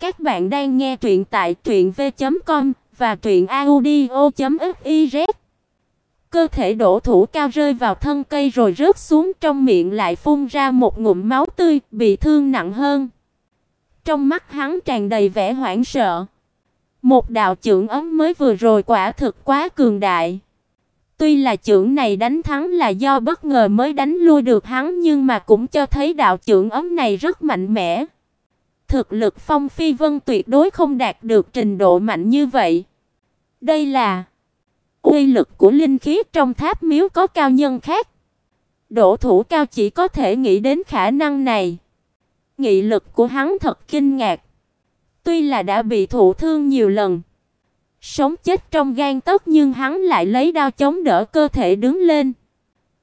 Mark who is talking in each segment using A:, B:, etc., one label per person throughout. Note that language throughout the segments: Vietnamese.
A: Các bạn đang nghe truyện tại truyệnv.com và truyệnaudio.fiz. Cơ thể đổ thủ cao rơi vào thân cây rồi rớt xuống trong miệng lại phun ra một ngụm máu tươi, bị thương nặng hơn. Trong mắt hắn tràn đầy vẻ hoảng sợ. Một đạo chưởng ấm mới vừa rồi quả thực quá cường đại. Tuy là chưởng này đánh thắng là do bất ngờ mới đánh lui được hắn nhưng mà cũng cho thấy đạo chưởng ấm này rất mạnh mẽ. Thực lực Phong Phi Vân tuyệt đối không đạt được trình độ mạnh như vậy. Đây là uy lực của linh khí trong tháp miếu có cao nhân khác. Đỗ thủ cao chỉ có thể nghĩ đến khả năng này. Nghị lực của hắn thật kinh ngạc. Tuy là đã bị thụ thương nhiều lần, sống chết trong gan tấc nhưng hắn lại lấy đao chống đỡ cơ thể đứng lên,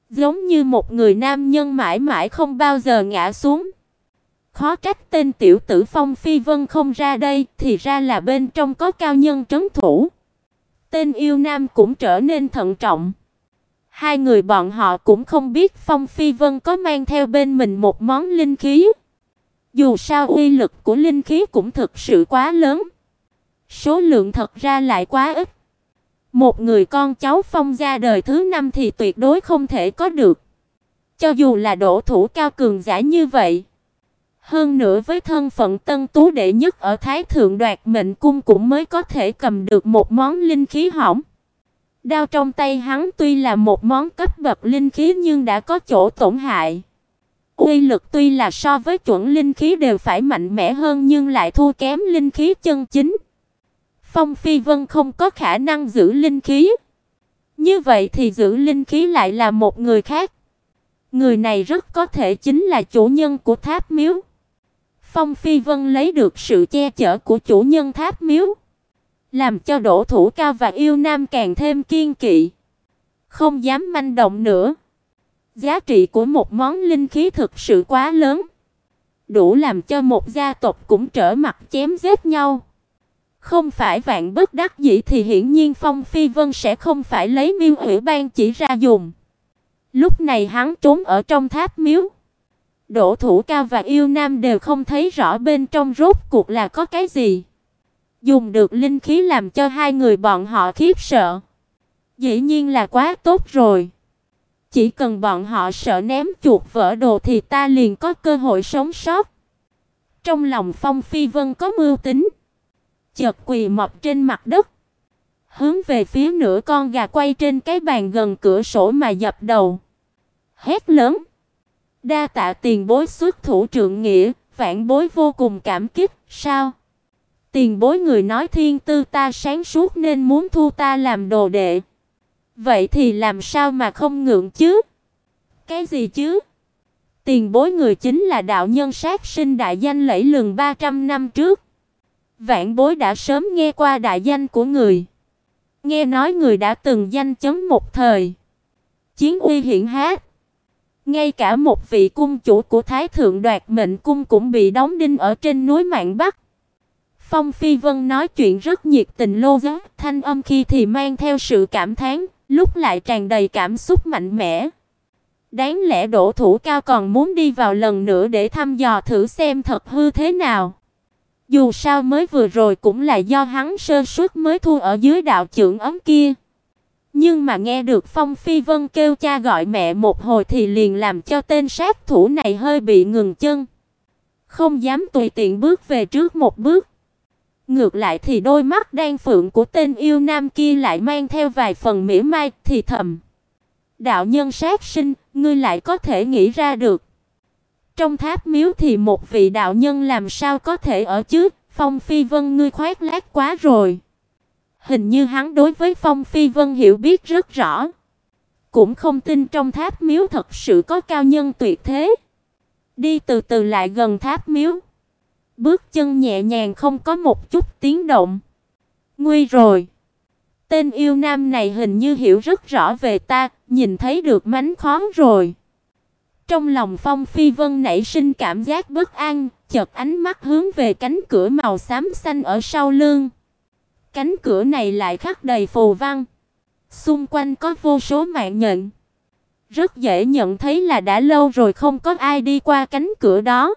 A: giống như một người nam nhân mãi mãi không bao giờ ngã xuống. Khó trách tên tiểu tử Phong Phi Vân không ra đây, thì ra là bên trong có cao nhân trấn thủ. Tên yêu nam cũng trở nên thận trọng. Hai người bọn họ cũng không biết Phong Phi Vân có mang theo bên mình một món linh khí. Dù sao uy lực của linh khí cũng thực sự quá lớn. Số lượng thật ra lại quá ít. Một người con cháu Phong gia đời thứ năm thì tuyệt đối không thể có được. Cho dù là đổ thủ cao cường giả như vậy, hơn nữa với thân phận tân tú đệ nhất ở Thái thượng đoạt mệnh cung cũng mới có thể cầm được một món linh khí hỏng. Đao trong tay hắn tuy là một món cấp bậc linh khí nhưng đã có chỗ tổn hại. Uy lực tuy là so với chuẩn linh khí đều phải mạnh mẽ hơn nhưng lại thua kém linh khí chân chính. Phong Phi Vân không có khả năng giữ linh khí. Như vậy thì giữ linh khí lại là một người khác. Người này rất có thể chính là chủ nhân của tháp miếu. Phong Phi Vân lấy được sự che chở của chủ nhân tháp miếu, làm cho Đỗ Thủ Cao và Yêu Nam càng thêm kiên kỵ, không dám manh động nữa. Giá trị của một món linh khí thực sự quá lớn, đủ làm cho một gia tộc cũng trở mặt chém giết nhau. Không phải vạn bất đắc dĩ thì hiển nhiên Phong Phi Vân sẽ không phải lấy Miêu Hủy ban chỉ ra dùng. Lúc này hắn trốn ở trong tháp miếu. Đỗ Thủ Cao và Yêu Nam đều không thấy rõ bên trong rốt cuộc là có cái gì. Dùng được linh khí làm cho hai người bọn họ khiếp sợ. Dĩ nhiên là quá tốt rồi. Chỉ cần bọn họ sợ ném chuột vỡ đồ thì ta liền có cơ hội sống sót. Trong lòng Phong Phi Vân có mưu tính, chợt quỳ mọp trên mặt đất, hướng về phía nửa con gà quay trên cái bàn gần cửa sổ mà dập đầu. Hét lớn: "Đa tạ tiền bối xuất thủ trượng nghĩa, vạn bối vô cùng cảm kích." "Sao?" Tiền bối người nói thiên tư ta sáng suốt nên muốn thu ta làm đồ đệ. Vậy thì làm sao mà không ngượng chứ? Cái gì chứ? Tiền bối người chính là đạo nhân sát sinh đại danh lẫy lừng 300 năm trước. Vạn bối đã sớm nghe qua đại danh của người. Nghe nói người đã từng danh chấn một thời. Chiến uy hiển hách. Ngay cả một vị cung chủ của Thái thượng đoạt mệnh cung cũng bị đóng đinh ở trên núi Mạn Bắc. Phong Phi Vân nói chuyện rất nhiệt tình lô giá, thanh âm khi thì mang theo sự cảm thán, lúc lại tràn đầy cảm xúc mạnh mẽ. Đáng lẽ đổ Thủ Cao còn muốn đi vào lần nữa để thăm dò thử xem thật hư thế nào. Dù sao mới vừa rồi cũng là do hắn sơ suất mới thua ở dưới đạo trưởng ấm kia. Nhưng mà nghe được Phong Phi Vân kêu cha gọi mẹ một hồi thì liền làm cho tên sát thủ này hơi bị ngừng chân. Không dám tùy tiện bước về trước một bước. Ngược lại thì đôi mắt đen phượng của tên yêu nam kia lại mang theo vài phần mỉa mai thì thầm. Đạo nhân sát sinh, ngươi lại có thể nghĩ ra được. Trong tháp miếu thì một vị đạo nhân làm sao có thể ở chứ? Phong Phi Vân ngươi khoét lác quá rồi. Hình như hắn đối với Phong Phi Vân hiểu biết rất rõ. Cũng không tin trong tháp miếu thật sự có cao nhân tuyệt thế. Đi từ từ lại gần tháp miếu. Bước chân nhẹ nhàng không có một chút tiếng động. Nguy rồi. Tên yêu nam này hình như hiểu rất rõ về ta, nhìn thấy được mánh khóe rồi. Trong lòng Phong Phi Vân nảy sinh cảm giác bất an, chợt ánh mắt hướng về cánh cửa màu xám xanh ở sau lưng. Cánh cửa này lại khắc đầy phù văn. Xung quanh có vô số mạng nhện. Rất dễ nhận thấy là đã lâu rồi không có ai đi qua cánh cửa đó.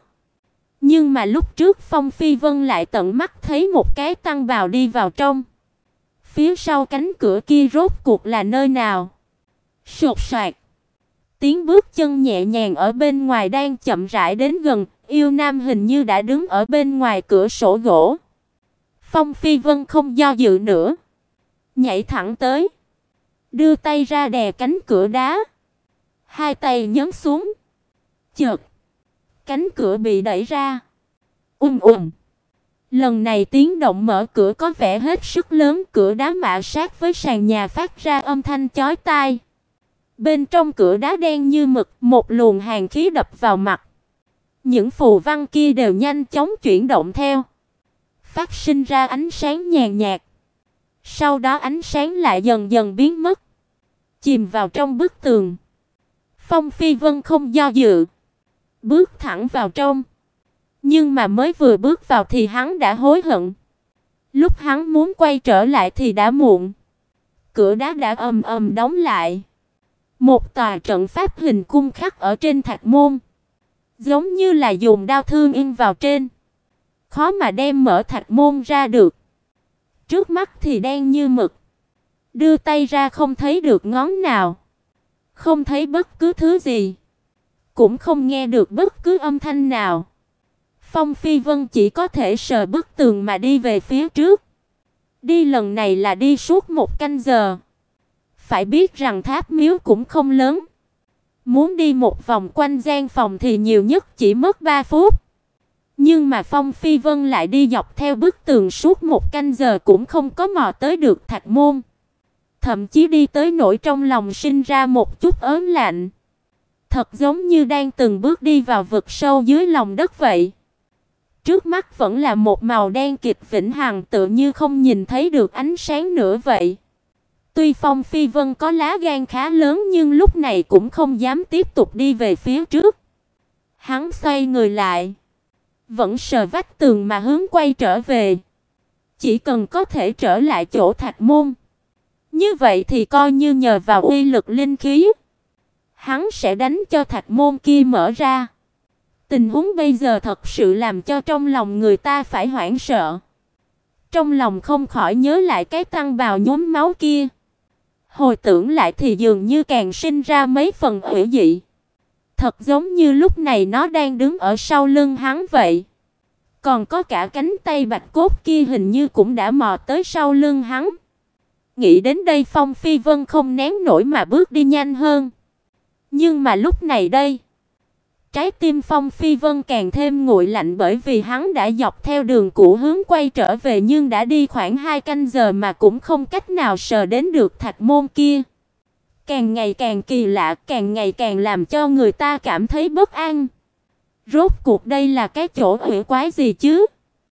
A: Nhưng mà lúc trước Phong Phi Vân lại tận mắt thấy một cái tăng vào đi vào trong. Phía sau cánh cửa kia rốt cuộc là nơi nào? Sột soạt. Tiếng bước chân nhẹ nhàng ở bên ngoài đang chậm rãi đến gần, Yêu Nam hình như đã đứng ở bên ngoài cửa sổ gỗ. Phong Phi Vân không do dự nữa, nhảy thẳng tới, đưa tay ra đè cánh cửa đá, hai tay nhấn xuống. Chợt, cánh cửa bị đẩy ra. Ùm ùm. Lần này tiếng động mở cửa có vẻ hết sức lớn, cửa đá mạ sát với sàn nhà phát ra âm thanh chói tai. Bên trong cửa đá đen như mực, một luồng hàn khí đập vào mặt. Những phù văn kia đều nhanh chóng chuyển động theo, phát sinh ra ánh sáng nhàn nhạt. Sau đó ánh sáng lại dần dần biến mất, chìm vào trong bức tường. Phong Phi Vân không do dự, bước thẳng vào trong. Nhưng mà mới vừa bước vào thì hắn đã hối hận. Lúc hắn muốn quay trở lại thì đã muộn. Cửa đá đã ầm ầm đóng lại. Một tòa trận pháp hình cung khắc ở trên thạch môn, giống như là dùng đao thương in vào trên. Khó mà đem mở thạch môn ra được. Trước mắt thì đen như mực. Đưa tay ra không thấy được ngón nào. Không thấy bất cứ thứ gì. Cũng không nghe được bất cứ âm thanh nào. Phong Phi Vân chỉ có thể sờ bức tường mà đi về phía trước. Đi lần này là đi suốt một canh giờ. Phải biết rằng tháp miếu cũng không lớn. Muốn đi một vòng quanh gian phòng thì nhiều nhất chỉ mất 3 phút. Nhưng mà Phong Phi Vân lại đi dọc theo bức tường suốt một canh giờ cũng không có mò tới được thạch môn. Thậm chí đi tới nỗi trong lòng sinh ra một chút ớn lạnh. Thật giống như đang từng bước đi vào vực sâu dưới lòng đất vậy. Trước mắt vẫn là một màu đen kịt vĩnh hằng tựa như không nhìn thấy được ánh sáng nữa vậy. Tuy Phong Phi Vân có lá gan khá lớn nhưng lúc này cũng không dám tiếp tục đi về phía trước. Hắn xoay người lại, vẫn sờ vách tường mà hướng quay trở về. Chỉ cần có thể trở lại chỗ Thạch Môn, như vậy thì coi như nhờ vào uy lực linh khí, hắn sẽ đánh cho Thạch Môn kia mở ra. Tình huống bây giờ thật sự làm cho trong lòng người ta phải hoảng sợ. Trong lòng không khỏi nhớ lại cái tăng bào nhuốm máu kia. Hồi tưởng lại thì dường như càng sinh ra mấy phần ủy dị. Thật giống như lúc này nó đang đứng ở sau lưng hắn vậy. Còn có cả cánh tay bạch cốt kia hình như cũng đã mò tới sau lưng hắn. Nghĩ đến đây Phong Phi Vân không nén nổi mà bước đi nhanh hơn. Nhưng mà lúc này đây, Trái tim Phong Phi Vân càng thêm nguội lạnh bởi vì hắn đã dọc theo đường cũ hướng quay trở về nhưng đã đi khoảng hai canh giờ mà cũng không cách nào sờ đến được thạch môn kia. Càng ngày càng kỳ lạ, càng ngày càng làm cho người ta cảm thấy bất an. Rốt cuộc đây là cái chỗ quỷ quái gì chứ?